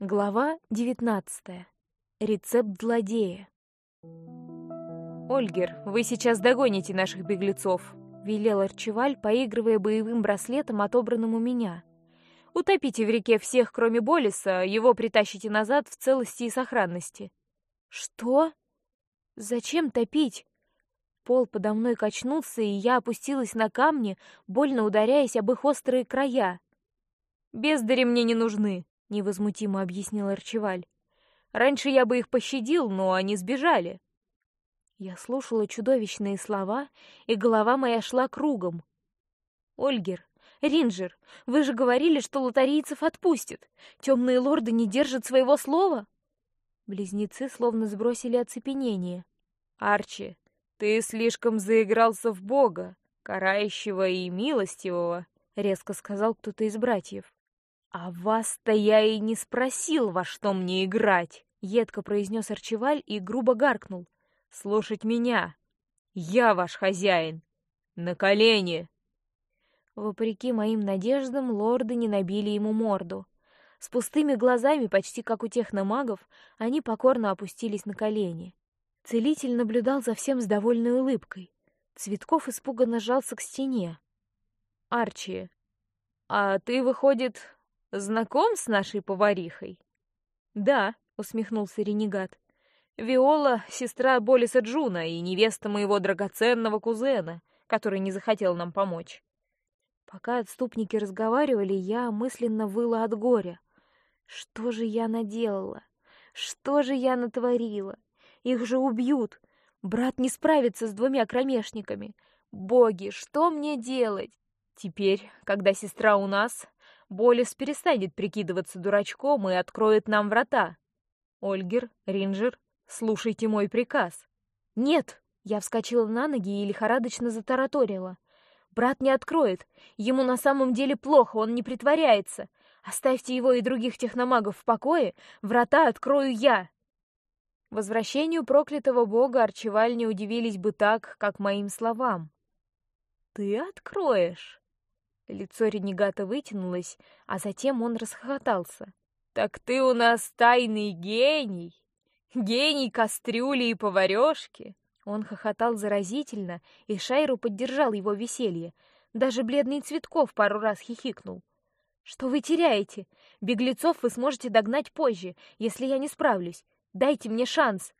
Глава 19. Рецепт злодея. «Ольгер, вы сейчас догоните наших беглецов», — велел Арчеваль, поигрывая боевым браслетом, отобранным у меня. «Утопите в реке всех, кроме Болиса, его притащите назад в целости и сохранности». «Что? Зачем топить?» Пол подо мной качнулся, и я опустилась на камни, больно ударяясь об их острые края. «Бездари мне не нужны», невозмутимо объяснил Арчеваль. Раньше я бы их пощадил, но они сбежали. Я слушала чудовищные слова, и голова моя шла кругом. Ольгер, Ринджер, вы же говорили, что лотарийцев отпустят. Темные лорды не держат своего слова. Близнецы словно сбросили оцепенение. Арчи, ты слишком заигрался в Бога, карающего и милостивого, резко сказал кто-то из братьев. «А вас-то я и не спросил, во что мне играть!» — едко произнес Арчеваль и грубо гаркнул. «Слушать меня! Я ваш хозяин! На колени!» Вопреки моим надеждам, лорды не набили ему морду. С пустыми глазами, почти как у техномагов, они покорно опустились на колени. Целитель наблюдал за всем с довольной улыбкой. Цветков испуганно жался к стене. «Арчи, а ты, выходит, Знаком с нашей поварихой? Да, усмехнулся ренегат. Виола — сестра Болиса Джуна и невеста моего драгоценного кузена, который не захотел нам помочь. Пока отступники разговаривали, я мысленно выла от горя. Что же я наделала? Что же я натворила? Их же убьют. Брат не справится с двумя кромешниками. Боги, что мне делать? Теперь, когда сестра у нас, Болис перестанет прикидываться дурачком и откроет нам врата. Ольгер, Ринджер, слушайте мой приказ. Нет, я вскочила на ноги и лихорадочно затараторила. Брат не откроет. Ему на самом деле плохо, он не притворяется. Оставьте его и других техномагов в покое, врата открою я. Возвращению проклятого бога Арчеваль не удивились бы так, как моим словам. Ты откроешь? Лицо ренегата вытянулось, а затем он расхохотался. «Так ты у нас тайный гений! Гений кастрюли и поварешки!» Он хохотал заразительно, и Шайру поддержал его веселье. Даже бледный Цветков пару раз хихикнул. «Что вы теряете? Беглецов вы сможете догнать позже, если я не справлюсь. Дайте мне шанс!»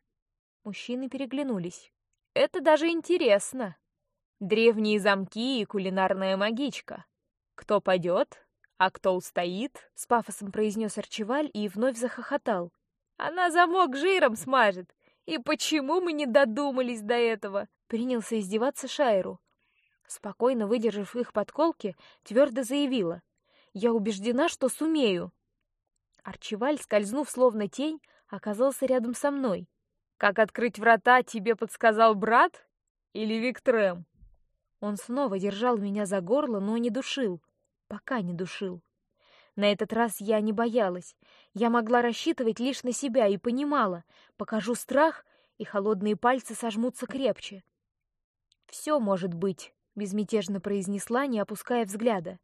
Мужчины переглянулись. «Это даже интересно!» Древние замки и кулинарная магичка. «Кто падет, а кто устоит?» — с пафосом произнес Арчеваль и вновь захохотал. «Она замок жиром смажет! И почему мы не додумались до этого?» — принялся издеваться Шайру. Спокойно выдержав их подколки, твердо заявила. «Я убеждена, что сумею». Арчеваль, скользнув словно тень, оказался рядом со мной. «Как открыть врата тебе подсказал брат или Виктрем?» Он снова держал меня за горло, но не душил пока не душил. На этот раз я не боялась. Я могла рассчитывать лишь на себя и понимала, покажу страх, и холодные пальцы сожмутся крепче. Все может быть, безмятежно произнесла, не опуская взгляда.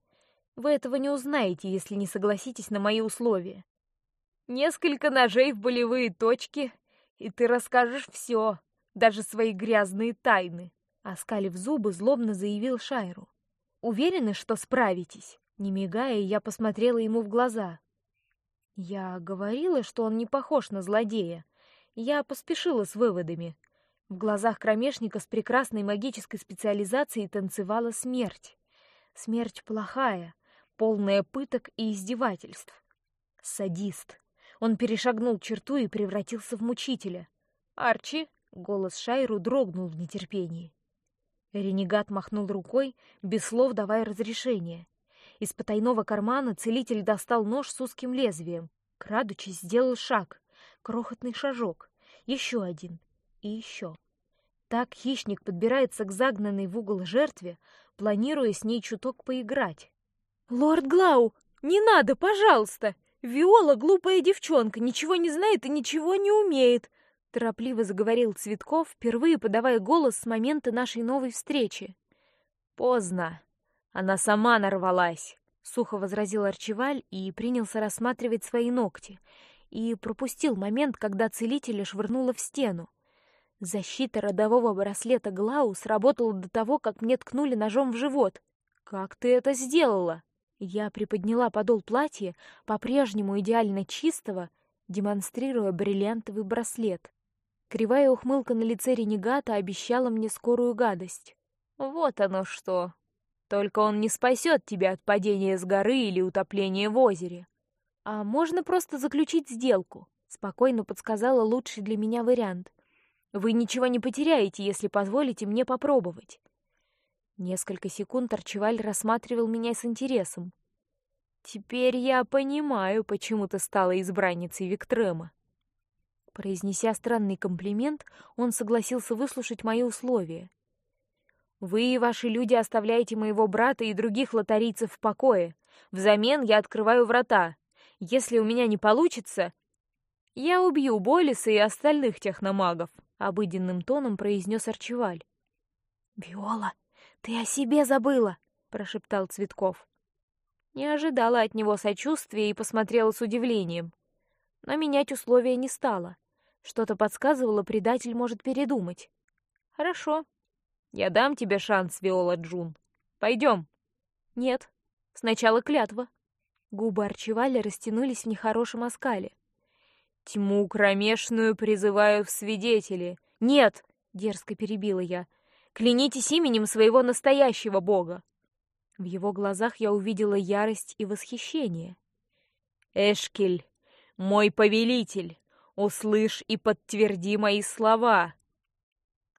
Вы этого не узнаете, если не согласитесь на мои условия. Несколько ножей в болевые точки, и ты расскажешь все, даже свои грязные тайны. Оскалив зубы, злобно заявил Шайру. Уверены, что справитесь? Не мигая, я посмотрела ему в глаза. Я говорила, что он не похож на злодея. Я поспешила с выводами. В глазах кромешника с прекрасной магической специализацией танцевала смерть. Смерть плохая, полная пыток и издевательств. Садист. Он перешагнул черту и превратился в мучителя. Арчи, голос Шайру дрогнул в нетерпении. Ренегат махнул рукой, без слов давая разрешение. Из потайного кармана целитель достал нож с узким лезвием. Крадучись, сделал шаг, крохотный шажок, еще один и еще. Так хищник подбирается к загнанной в угол жертве, планируя с ней чуток поиграть. Лорд Глау, не надо, пожалуйста. Виола глупая девчонка, ничего не знает и ничего не умеет торопливо заговорил Цветков, впервые подавая голос с момента нашей новой встречи. Поздно. Она сама нарвалась. сухо возразил Арчеваль и принялся рассматривать свои ногти, и пропустил момент, когда целителя швырнуло в стену. Защита родового браслета Глау сработала до того, как мне ткнули ножом в живот. Как ты это сделала? Я приподняла подол платья, по-прежнему идеально чистого, демонстрируя бриллиантовый браслет. Кривая ухмылка на лице ренегата обещала мне скорую гадость. Вот оно что. Только он не спасет тебя от падения с горы или утопления в озере. А можно просто заключить сделку, спокойно подсказала лучший для меня вариант. Вы ничего не потеряете, если позволите мне попробовать. Несколько секунд Арчеваль рассматривал меня с интересом. Теперь я понимаю, почему ты стала избранницей Виктрема. Произнеся странный комплимент, он согласился выслушать мои условия. Вы и ваши люди оставляете моего брата и других лотарийцев в покое. Взамен я открываю врата. Если у меня не получится, я убью Болиса и остальных техномагов. Обыденным тоном произнес Арчеваль. Виола, ты о себе забыла, прошептал Цветков. Не ожидала от него сочувствия и посмотрела с удивлением, но менять условия не стала. Что-то подсказывало, предатель может передумать. Хорошо. Я дам тебе шанс, Виола Джун. Пойдем. Нет. Сначала клятва. Губы Арчеваля растянулись в нехорошем оскале. Тьму кромешную призываю в свидетели. Нет, дерзко перебила я. Клянитесь именем своего настоящего бога. В его глазах я увидела ярость и восхищение. Эшкель, мой повелитель, услышь и подтверди мои слова.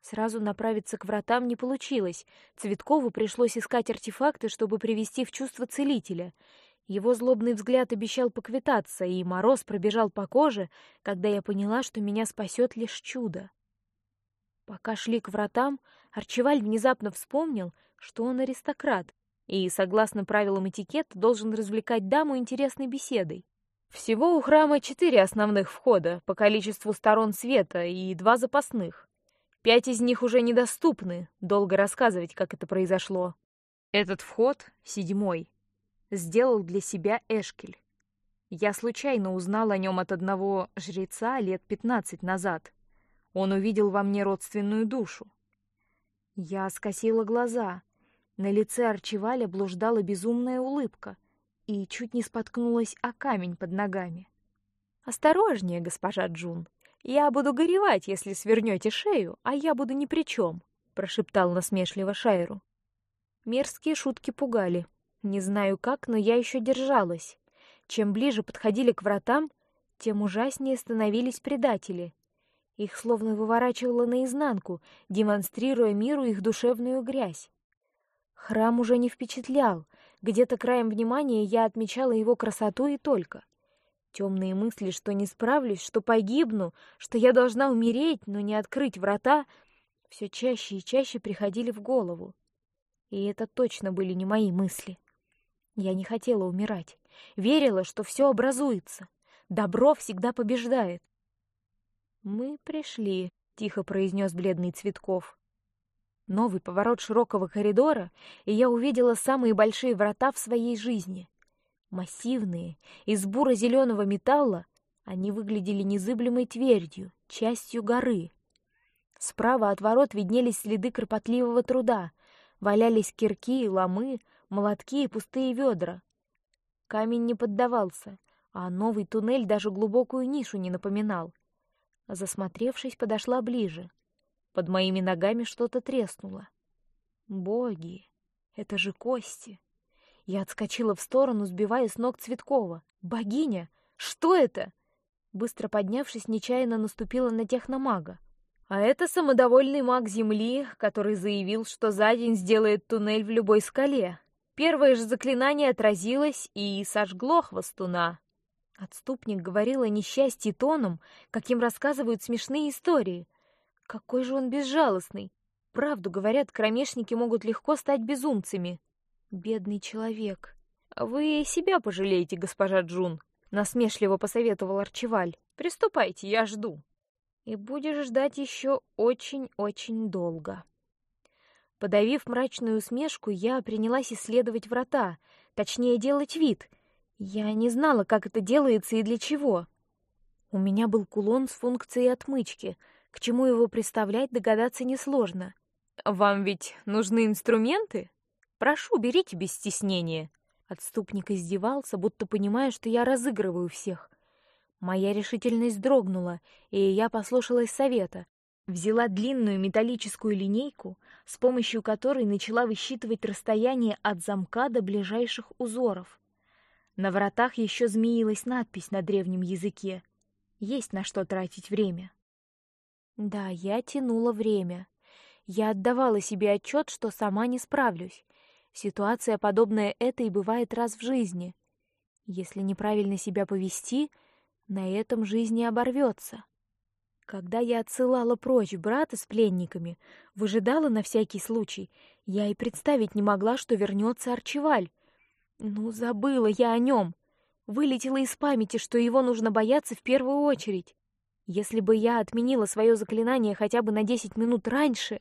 Сразу направиться к вратам не получилось. Цветкову пришлось искать артефакты, чтобы привести в чувство целителя. Его злобный взгляд обещал поквитаться, и мороз пробежал по коже, когда я поняла, что меня спасет лишь чудо. Пока шли к вратам, Арчеваль внезапно вспомнил, что он аристократ и, согласно правилам этикета, должен развлекать даму интересной беседой. Всего у храма четыре основных входа по количеству сторон света и два запасных. Пять из них уже недоступны. Долго рассказывать, как это произошло. Этот вход седьмой сделал для себя Эшкель. Я случайно узнал о нем от одного жреца лет пятнадцать назад. Он увидел во мне родственную душу. Я скосила глаза. На лице Арчеваля блуждала безумная улыбка и чуть не споткнулась о камень под ногами. Осторожнее, госпожа Джун. Я буду горевать, если свернете шею, а я буду ни при чем, прошептал насмешливо Шайру. Мерзкие шутки пугали. Не знаю как, но я еще держалась. Чем ближе подходили к вратам, тем ужаснее становились предатели. Их словно выворачивало наизнанку, демонстрируя миру их душевную грязь. Храм уже не впечатлял. Где-то краем внимания я отмечала его красоту и только. Темные мысли, что не справлюсь, что погибну, что я должна умереть, но не открыть врата, все чаще и чаще приходили в голову. И это точно были не мои мысли. Я не хотела умирать, верила, что все образуется, добро всегда побеждает. Мы пришли, тихо произнес бледный Цветков. Новый поворот широкого коридора, и я увидела самые большие врата в своей жизни. Массивные, из буро-зеленого металла, они выглядели незыблемой твердью, частью горы. Справа от ворот виднелись следы кропотливого труда, валялись кирки ломы, молотки и пустые ведра. Камень не поддавался, а новый туннель даже глубокую нишу не напоминал. Засмотревшись, подошла ближе. Под моими ногами что-то треснуло. Боги, это же кости. Я отскочила в сторону, сбивая с ног Цветкова. Богиня, что это? Быстро поднявшись, нечаянно наступила на техномага. А это самодовольный маг Земли, который заявил, что за день сделает туннель в любой скале. Первое же заклинание отразилось и сожгло хвостуна. Отступник говорил о несчастье тоном, каким рассказывают смешные истории. Какой же он безжалостный! Правду говорят, кромешники могут легко стать безумцами. Бедный человек. Вы себя пожалеете, госпожа Джун, насмешливо посоветовал Арчеваль. Приступайте, я жду. И будешь ждать еще очень-очень долго. Подавив мрачную усмешку, я принялась исследовать врата, Точнее, делать вид. Я не знала, как это делается и для чего. У меня был кулон с функцией отмычки. К чему его представлять, догадаться несложно. Вам ведь нужны инструменты? Прошу, берите без стеснения. Отступник издевался, будто понимая, что я разыгрываю всех. Моя решительность дрогнула, и я послушалась совета. Взяла длинную металлическую линейку, с помощью которой начала высчитывать расстояние от замка до ближайших узоров. На воротах еще змеилась надпись на древнем языке. Есть на что тратить время. Да, я тянула время. Я отдавала себе отчет, что сама не справлюсь. Ситуация подобная этой бывает раз в жизни. Если неправильно себя повести, на этом жизнь оборвется. Когда я отсылала прочь брата с пленниками, выжидала на всякий случай, я и представить не могла, что вернется Арчеваль. Ну, забыла я о нем. Вылетело из памяти, что его нужно бояться в первую очередь. Если бы я отменила свое заклинание хотя бы на десять минут раньше,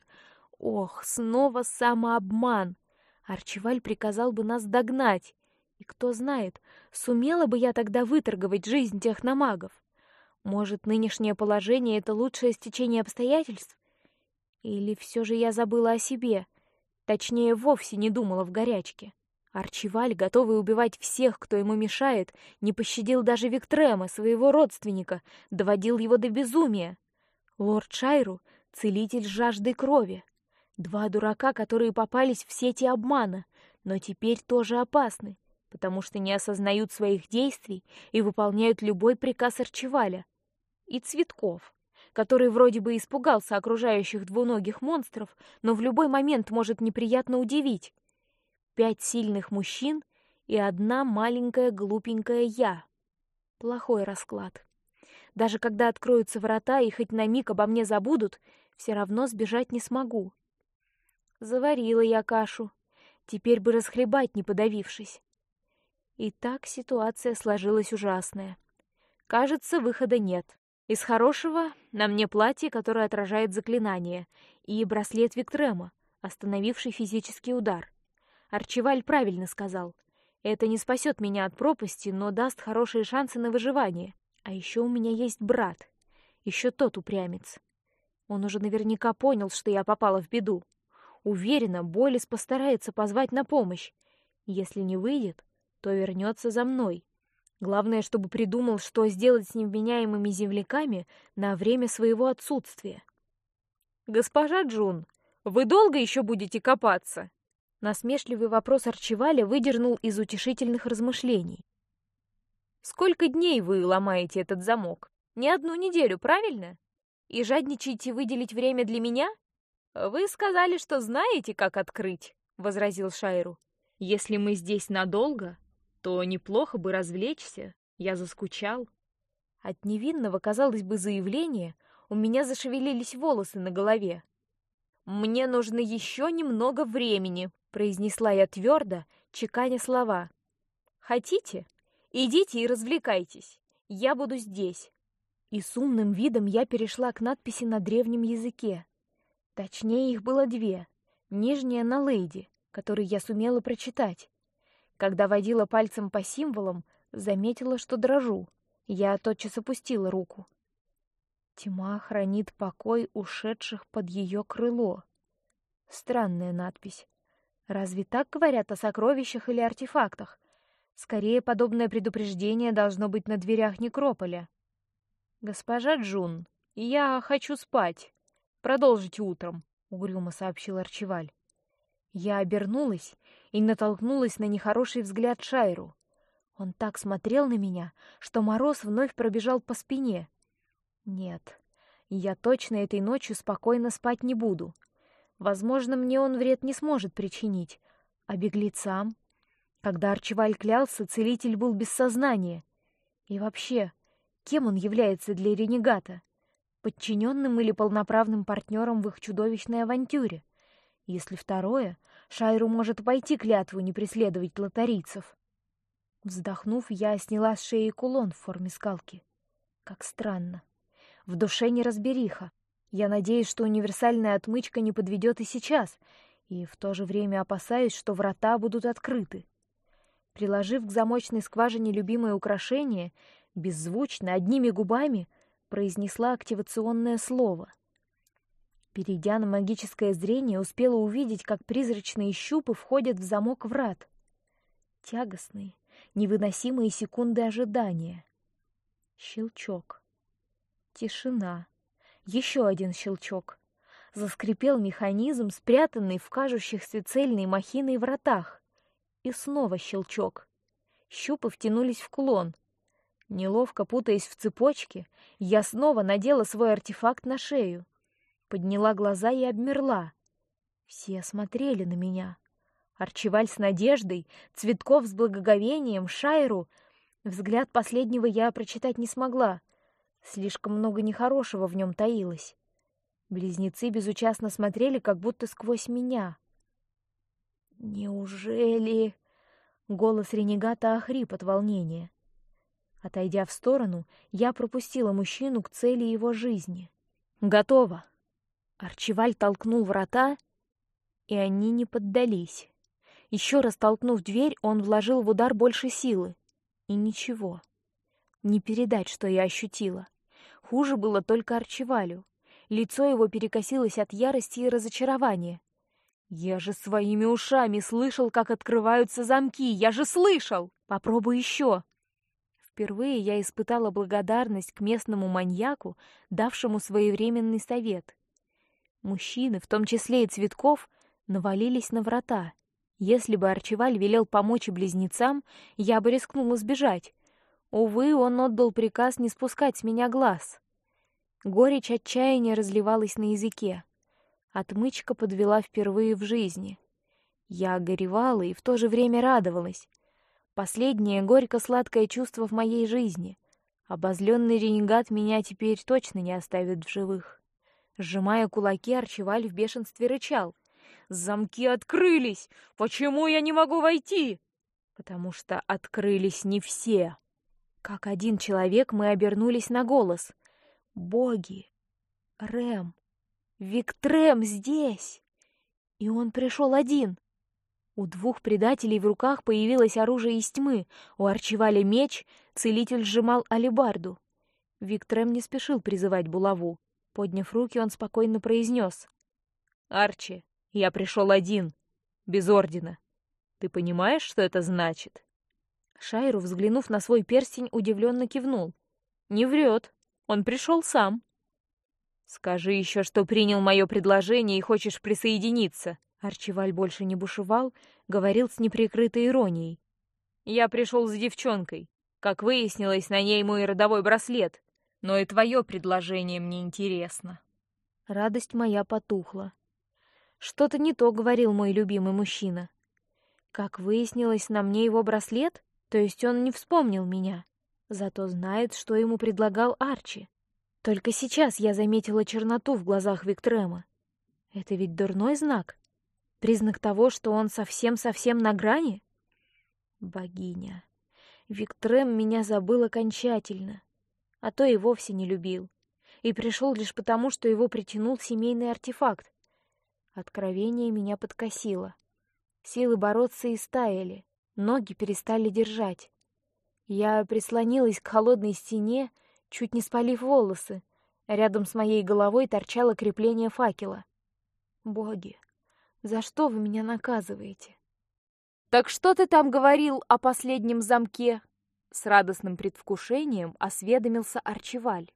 ох, снова самообман. Арчеваль приказал бы нас догнать, и кто знает, сумела бы я тогда выторговать жизнь техномагов. Может, нынешнее положение — это лучшее стечение обстоятельств? Или все же я забыла о себе? Точнее, вовсе не думала в горячке. Арчиваль, готовый убивать всех, кто ему мешает, не пощадил даже Виктрема, своего родственника, доводил его до безумия. Лорд Шайру — целитель жажды крови. Два дурака, которые попались в сети обмана, но теперь тоже опасны, потому что не осознают своих действий и выполняют любой приказ Арчиваля — и Цветков, который вроде бы испугался окружающих двуногих монстров, но в любой момент может неприятно удивить. Пять сильных мужчин и одна маленькая глупенькая я. Плохой расклад. Даже когда откроются врата и хоть на миг обо мне забудут, все равно сбежать не смогу. Заварила я кашу, теперь бы расхлебать, не подавившись. И так ситуация сложилась ужасная. Кажется, выхода нет. Из хорошего на мне платье, которое отражает заклинание, и браслет Виктрема, остановивший физический удар. Арчиваль правильно сказал. Это не спасет меня от пропасти, но даст хорошие шансы на выживание. А еще у меня есть брат, еще тот упрямец. Он уже наверняка понял, что я попала в беду. Уверена, Болис постарается позвать на помощь. Если не выйдет, то вернется за мной. Главное, чтобы придумал, что сделать с невменяемыми земляками на время своего отсутствия. Госпожа Джун, вы долго еще будете копаться? Насмешливый вопрос Арчеваля выдернул из утешительных размышлений. Сколько дней вы ломаете этот замок? Не одну неделю, правильно? И жадничаете выделить время для меня? Вы сказали, что знаете, как открыть, возразил Шайру. Если мы здесь надолго, то неплохо бы развлечься. Я заскучал. От невинного, казалось бы, заявления у меня зашевелились волосы на голове. Мне нужно еще немного времени, произнесла я твердо, чеканя слова. Хотите? Идите и развлекайтесь. Я буду здесь. И с умным видом я перешла к надписи на древнем языке. Точнее, их было две. Нижняя на лейди, которую я сумела прочитать, когда водила пальцем по символам, заметила, что дрожу. Я тотчас опустила руку. Тьма хранит покой ушедших под ее крыло. Странная надпись. Разве так говорят о сокровищах или артефактах? Скорее, подобное предупреждение должно быть на дверях некрополя. Госпожа Джун, я хочу спать. Продолжите утром, угрюмо сообщил Арчиваль. Я обернулась и натолкнулась на нехороший взгляд Шайру. Он так смотрел на меня, что мороз вновь пробежал по спине. Нет, я точно этой ночью спокойно спать не буду. Возможно, мне он вред не сможет причинить, а беглецам. Когда Арчеваль клялся, целитель был без сознания. И вообще, кем он является для ренегата? Подчиненным или полноправным партнером в их чудовищной авантюре? Если второе, Шайру может пойти клятву не преследовать лотарийцев. Вздохнув, я сняла с шеи кулон в форме скалки. Как странно. В душе не разбериха. Я надеюсь, что универсальная отмычка не подведет и сейчас, и в то же время опасаюсь, что врата будут открыты. Приложив к замочной скважине любимое украшение, беззвучно, одними губами, произнесла активационное слово. Перейдя на магическое зрение, успела увидеть, как призрачные щупы входят в замок врат. Тягостные, невыносимые секунды ожидания. Щелчок. Тишина. Еще один щелчок. Заскрипел механизм, спрятанный в кажущихся цельной махиной вратах. И снова щелчок. Щупы втянулись в клон. Неловко путаясь в цепочке, я снова надела свой артефакт на шею. Подняла глаза и обмерла. Все смотрели на меня. Арчиваль с надеждой, Цветков с благоговением, Шайру. Взгляд последнего я прочитать не смогла. Слишком много нехорошего в нем таилось. Близнецы безучастно смотрели, как будто сквозь меня. Неужели? Голос ренегата охрип от волнения. Отойдя в сторону, я пропустила мужчину к цели его жизни. Готово. Арчиваль толкнул врата, и они не поддались. Еще раз толкнув дверь, он вложил в удар больше силы, и ничего. Не передать, что я ощутила. Хуже было только Арчивалю. Лицо его перекосилось от ярости и разочарования. Я же своими ушами слышал, как открываются замки. Я же слышал. Попробуй еще. Впервые я испытала благодарность к местному маньяку, давшему своевременный совет. Мужчины, в том числе и Цветков, навалились на врата. Если бы Арчиваль велел помочь близнецам, я бы рискнула сбежать. Увы, он отдал приказ не спускать с меня глаз. Горечь отчаяния разливалась на языке. Отмычка подвела впервые в жизни. Я горевала и в то же время радовалась. Последнее горько-сладкое чувство в моей жизни. Обозленный ренегат меня теперь точно не оставит в живых. Сжимая кулаки, Арчиваль в бешенстве рычал: "Замки открылись! Почему я не могу войти?" Потому что открылись не все. Как один человек мы обернулись на голос. Боги, Рэм, Виктрем здесь, и он пришел один. У двух предателей в руках появилось оружие из тьмы. У Арчиваля меч, целитель сжимал алебарду. Виктрем не спешил призывать булаву. Подняв руки, он спокойно произнес: "Арчи, я пришел один, без ордена. Ты понимаешь, что это значит?" Шайру, взглянув на свой перстень, удивленно кивнул. Не врет, он пришел сам. Скажи еще, что принял мое предложение и хочешь присоединиться. Арчиваль больше не бушевал, говорил с неприкрытой иронией. Я пришел с девчонкой. Как выяснилось, на ней мой родовой браслет. Но и твое предложение мне интересно. Радость моя потухла. Что-то не то говорил мой любимый мужчина. Как выяснилось, на мне его браслет, то есть он не вспомнил меня, зато знает, что ему предлагал Арчи. Только сейчас я заметила черноту в глазах Виктрема. Это ведь дурной знак. Признак того, что он совсем-совсем на грани? Богиня. Виктрем меня забыл окончательно, а то и вовсе не любил. И пришел лишь потому, что его притянул семейный артефакт. Откровение меня подкосило. Силы бороться истаяли, ноги перестали держать. Я прислонилась к холодной стене, чуть не спалив волосы. Рядом с моей головой торчало крепление факела. Боги, за что вы меня наказываете? Так что ты там говорил о последнем замке? С радостным предвкушением осведомился Арчиваль.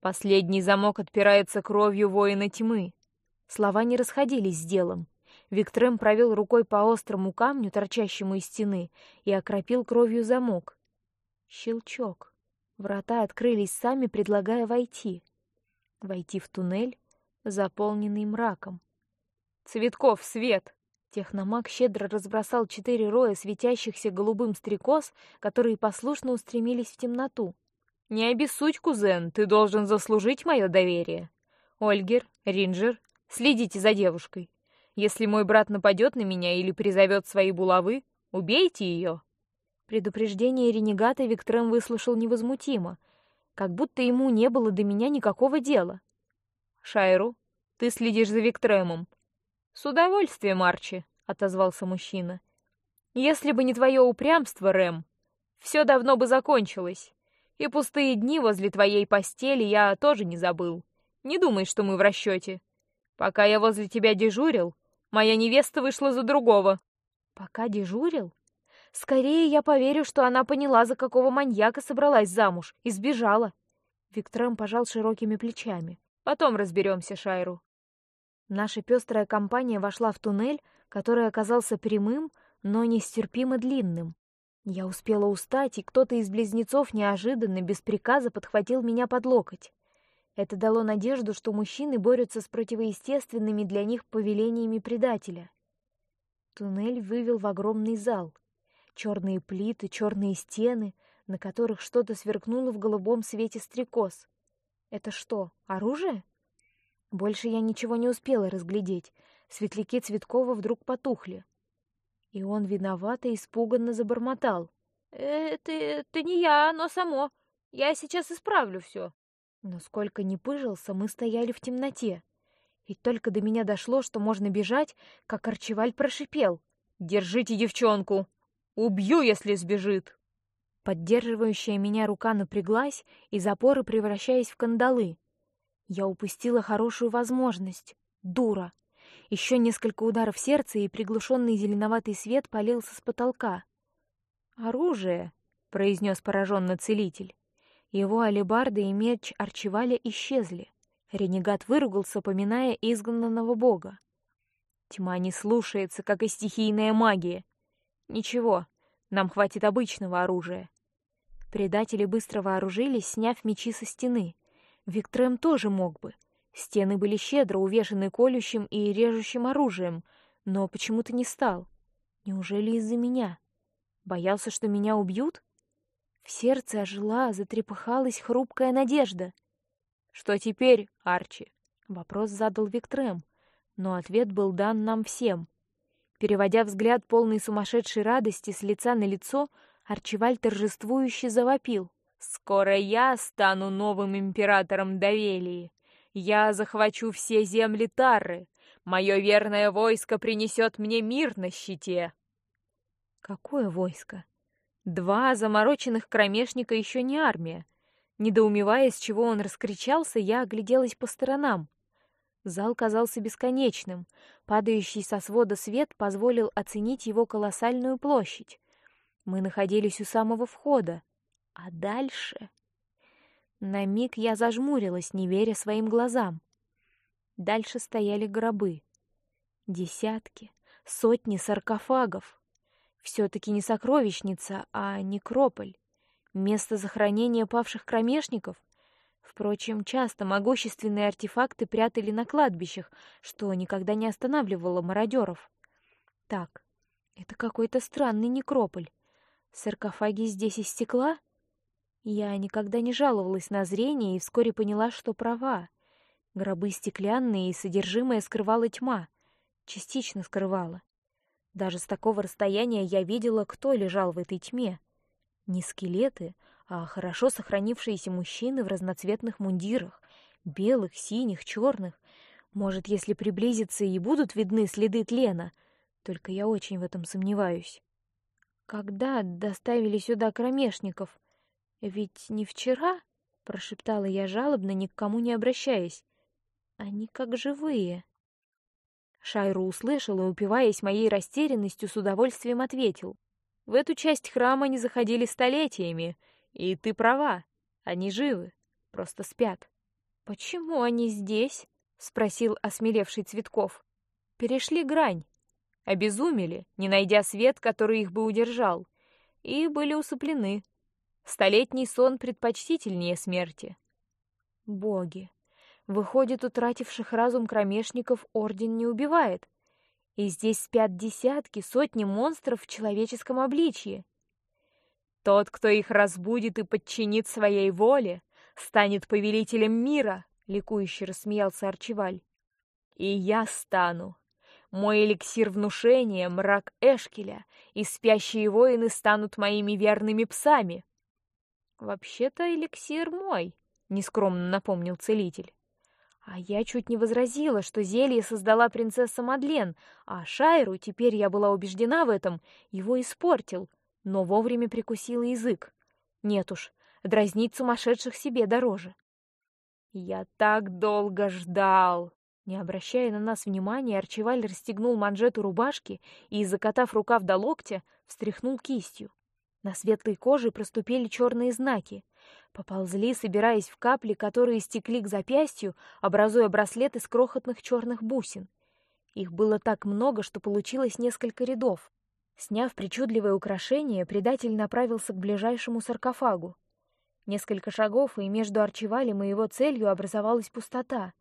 Последний замок отпирается кровью воина тьмы. Слова не расходились с делом. Виктрем провел рукой по острому камню, торчащему из стены, и окропил кровью замок. Щелчок. Врата открылись сами, предлагая войти. Войти в туннель, заполненный мраком. Цветков, свет! Техномаг щедро разбросал четыре роя светящихся голубым стрекоз, которые послушно устремились в темноту. Не обессудь, кузен, ты должен заслужить мое доверие. Ольгер, Ринджер, следите за девушкой. Если мой брат нападет на меня или призовет свои булавы, убейте ее. Предупреждение ренегата Виктрем выслушал невозмутимо, как будто ему не было до меня никакого дела. Шайру, ты следишь за Виктремом. С удовольствием, Арчи, отозвался мужчина. Если бы не твое упрямство, Рэм, все давно бы закончилось. И пустые дни возле твоей постели я тоже не забыл. Не думай, что мы в расчете. Пока я возле тебя дежурил, моя невеста вышла за другого. Пока дежурил? Скорее я поверю, что она поняла, за какого маньяка собралась замуж и сбежала. Виктором пожал широкими плечами. Потом разберемся, Шайру. Наша пестрая компания вошла в туннель, который оказался прямым, но нестерпимо длинным. Я успела устать, и кто-то из близнецов неожиданно, без приказа, подхватил меня под локоть. Это дало надежду, что мужчины борются с противоестественными для них повелениями предателя. Туннель вывел в огромный зал. Черные плиты, черные стены, на которых что-то сверкнуло в голубом свете стрекоз. Это что, оружие? Больше я ничего не успела разглядеть. Светляки Цветкова вдруг потухли. И он виновато и испуганно забормотал. «Это, это не я, оно само. Я сейчас исправлю все». Но сколько ни пыжился, мы стояли в темноте. И только до меня дошло, что можно бежать, как Арчеваль прошипел. «Держите девчонку! Убью, если сбежит!» Поддерживающая меня рука напряглась, и запоры превращаясь в кандалы. Я упустила хорошую возможность. Дура! Еще несколько ударов сердца, и приглушенный зеленоватый свет полился с потолка. «Оружие!» — произнес пораженно целитель. Его алебарды и меч Арчеваля исчезли. Ренегат выругался, поминая изгнанного бога. Тьма не слушается, как и стихийная магия. Ничего, нам хватит обычного оружия. Предатели быстро вооружились, сняв мечи со стены. Виктрем тоже мог бы, Стены были щедро увешаны колющим и режущим оружием, но почему-то не стал. Неужели из-за меня? Боялся, что меня убьют? В сердце ожила, затрепыхалась хрупкая надежда. Что теперь, Арчи? Вопрос задал Виктрем, но ответ был дан нам всем. Переводя взгляд полный сумасшедшей радости с лица на лицо, Арчиваль торжествующе завопил: "Скоро я стану новым императором Давелии!" Я захвачу все земли Тарры. Мое верное войско принесет мне мир на щите. Какое войско? Два замороченных кромешника еще не армия. Недоумевая, с чего он раскричался, я огляделась по сторонам. Зал казался бесконечным. Падающий со свода свет позволил оценить его колоссальную площадь. Мы находились у самого входа, а дальше на миг я зажмурилась, не веря своим глазам. Дальше стояли гробы. Десятки, сотни саркофагов. Все-таки не сокровищница, а некрополь. Место захоронения павших кромешников. Впрочем, часто могущественные артефакты прятали на кладбищах, что никогда не останавливало мародеров. Так, это какой-то странный некрополь. Саркофаги здесь из стекла? Я никогда не жаловалась на зрение и вскоре поняла, что права. Гробы стеклянные, и содержимое скрывала тьма, частично скрывала. Даже с такого расстояния я видела, кто лежал в этой тьме. Не скелеты, а хорошо сохранившиеся мужчины в разноцветных мундирах, белых, синих, черных. Может, если приблизиться, и будут видны следы тлена. Только я очень в этом сомневаюсь. Когда доставили сюда кромешников? Ведь не вчера, прошептала я жалобно, ни к кому не обращаясь. Они как живые. Шайру услышал и, упиваясь моей растерянностью, с удовольствием ответил: "В эту часть храма не заходили столетиями, и ты права, они живы, просто спят". "Почему они здесь?" спросил осмелевший Цветков. "Перешли грань, обезумели, не найдя свет, который их бы удержал, и были усыплены. Столетний сон предпочтительнее смерти. Боги, выходит, утративших разум кромешников орден не убивает, и здесь спят десятки, сотни монстров в человеческом обличье. Тот, кто их разбудит и подчинит своей воле, станет повелителем мира, ликующе рассмеялся Арчиваль. И я стану. Мой эликсир внушения, мрак Эшкеля, и спящие воины станут моими верными псами. Вообще-то эликсир мой, нескромно напомнил целитель. А я чуть не возразила, что зелье создала принцесса Мадлен, а Шайру, теперь я была убеждена в этом, его испортил, но вовремя прикусила язык. Нет уж, дразнить сумасшедших себе дороже. Я так долго ждал. Не обращая на нас внимания, Арчеваль расстегнул манжету рубашки и, закатав рукав до локтя, встряхнул кистью. На светлой коже проступили черные знаки. Поползли, собираясь в капли, которые стекли к запястью, образуя браслет из крохотных черных бусин. Их было так много, что получилось несколько рядов. Сняв причудливое украшение, предатель направился к ближайшему саркофагу. Несколько шагов, и между Арчевалем и его целью образовалась пустота.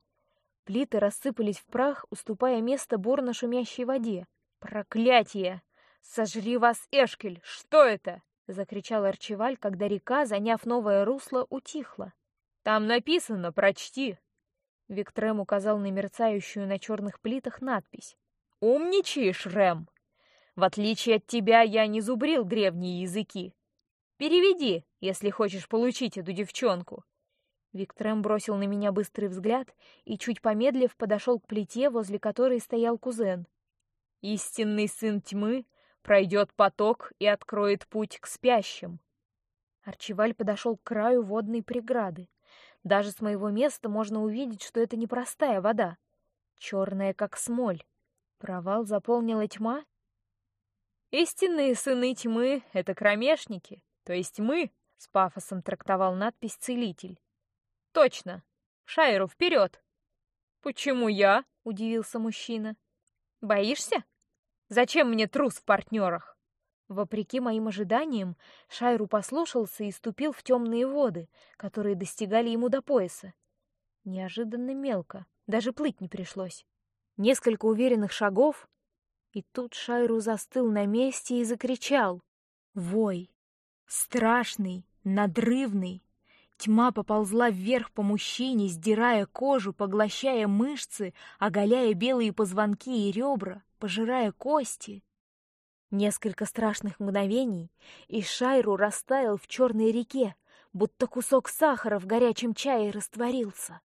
Плиты рассыпались в прах, уступая место бурно шумящей воде. «Проклятие! Сожри вас, Эшкель! Что это?» — закричал Арчеваль, когда река, заняв новое русло, утихла. «Там написано, прочти!» Виктрем указал на мерцающую на черных плитах надпись. «Умничаешь, Рэм! В отличие от тебя, я не зубрил древние языки. Переведи, если хочешь получить эту девчонку». Виктрем бросил на меня быстрый взгляд и, чуть помедлив, подошел к плите, возле которой стоял кузен. «Истинный сын тьмы пройдет поток и откроет путь к спящим. Арчиваль подошел к краю водной преграды. Даже с моего места можно увидеть, что это не простая вода, черная как смоль. Провал заполнила тьма. Истинные сыны тьмы — это кромешники, то есть мы, — с пафосом трактовал надпись целитель. Точно. Шайру вперед. Почему я? — удивился мужчина. Боишься? Зачем мне трус в партнерах? Вопреки моим ожиданиям, Шайру послушался и ступил в темные воды, которые достигали ему до пояса. Неожиданно мелко, даже плыть не пришлось. Несколько уверенных шагов, и тут Шайру застыл на месте и закричал. Вой! Страшный, надрывный. Тьма поползла вверх по мужчине, сдирая кожу, поглощая мышцы, оголяя белые позвонки и ребра пожирая кости. Несколько страшных мгновений, и Шайру растаял в черной реке, будто кусок сахара в горячем чае растворился.